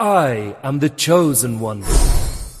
I am the chosen one.